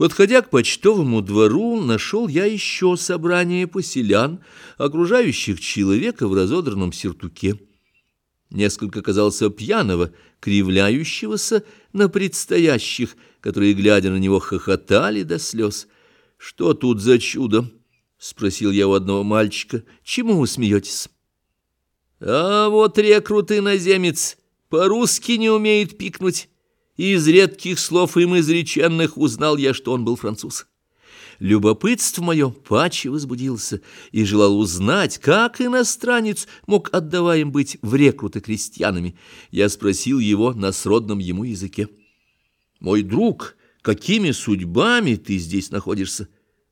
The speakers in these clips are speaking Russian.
Подходя к почтовому двору, нашел я еще собрание поселян, окружающих человека в разодранном сюртуке. Несколько казался пьяного, кривляющегося на предстоящих, которые, глядя на него, хохотали до слез. «Что тут за чудо?» — спросил я у одного мальчика. «Чему вы смеетесь?» «А вот рекрут-иноземец по-русски не умеет пикнуть». Из редких слов им изреченных узнал я, что он был француз. Любопытство мое паче возбудился и желал узнать, как иностранец мог отдаваем быть в рекруты крестьянами. Я спросил его на сродном ему языке. «Мой друг, какими судьбами ты здесь находишься?»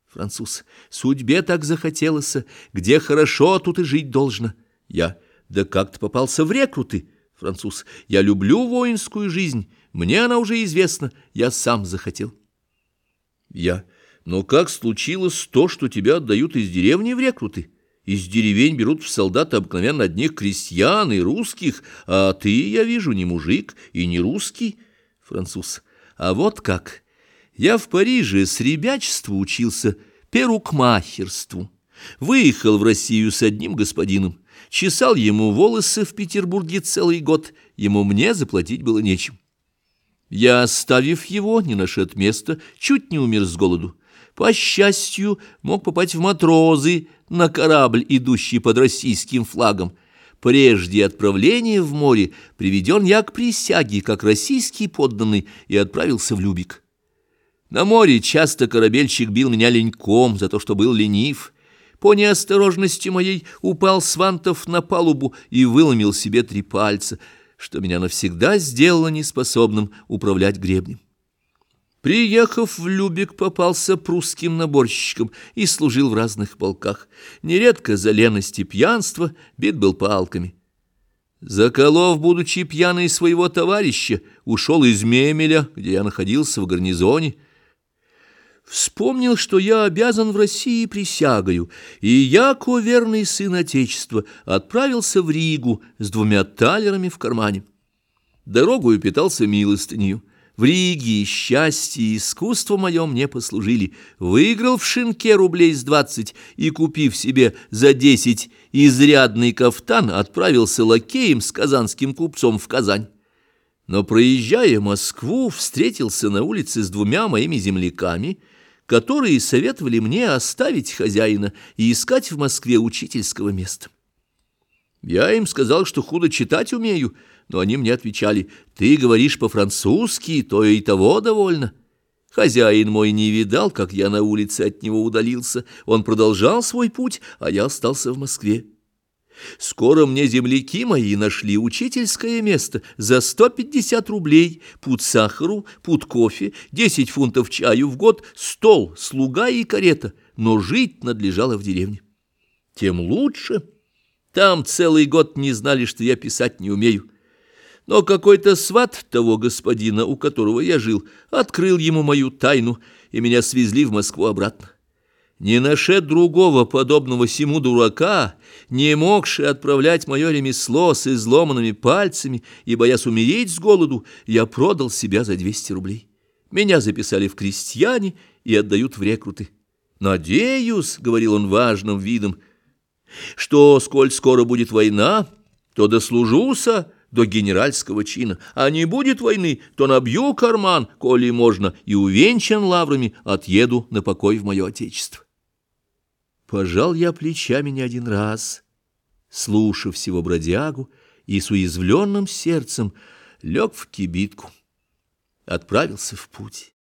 Француз. «Судьбе так захотелось, где хорошо, тут и жить должно». Я. «Да как ты попался в рекруты?» Француз. «Я люблю воинскую жизнь». Мне она уже известна, я сам захотел. Я. Но как случилось то, что тебя отдают из деревни в рекруты? Из деревень берут в солдаты обыкновенно одних крестьян и русских, а ты, я вижу, не мужик и не русский. Француз. А вот как. Я в Париже с ребячества учился перукмахерству. Выехал в Россию с одним господином. Чесал ему волосы в Петербурге целый год. Ему мне заплатить было нечем. Я, оставив его, не нашед места, чуть не умер с голоду. По счастью, мог попасть в матрозы на корабль, идущий под российским флагом. Прежде отправления в море приведен я к присяге, как российский подданный, и отправился в Любик. На море часто корабельщик бил меня леньком за то, что был ленив. По неосторожности моей упал Свантов на палубу и выломил себе три пальца — что меня навсегда сделало неспособным управлять гребнем. Приехав в Любек, попался прусским наборщиком и служил в разных полках. Нередко за леность и пьянство бит был палками. Заколов, будучи пьяный своего товарища, ушел из Мемеля, где я находился в гарнизоне, Вспомнил, что я обязан в России присягою, и яко верный сын Отечества отправился в Ригу с двумя талерами в кармане. Дорогою питался милостынью. В Риге счастье и искусство мое мне послужили. Выиграл в шинке рублей с двадцать и, купив себе за десять изрядный кафтан, отправился лакеем с казанским купцом в Казань. Но, проезжая Москву, встретился на улице с двумя моими земляками — которые советовали мне оставить хозяина и искать в Москве учительского места. Я им сказал, что худо читать умею, но они мне отвечали, «Ты говоришь по-французски, то и того довольно». Хозяин мой не видал, как я на улице от него удалился. Он продолжал свой путь, а я остался в Москве. Скоро мне земляки мои нашли учительское место за 150 рублей, пуд сахару, пуд кофе, 10 фунтов чаю в год, стол, слуга и карета, но жить надлежало в деревне. Тем лучше. Там целый год не знали, что я писать не умею. Но какой-то сват того господина, у которого я жил, открыл ему мою тайну, и меня свезли в Москву обратно. Не нашед другого подобного сему дурака, не могши отправлять мое ремесло с изломанными пальцами и, боясь умереть с голоду, я продал себя за 200 рублей. Меня записали в крестьяне и отдают в рекруты. «Надеюсь», — говорил он важным видом, — «что, сколь скоро будет война, то дослужуся до генеральского чина, а не будет войны, то набью карман, коли можно, и увенчан лаврами отъеду на покой в мое отечество». Пожал я плечами не один раз, слушав всего бродягу, и с уязвленным сердцем лег в кибитку, отправился в путь.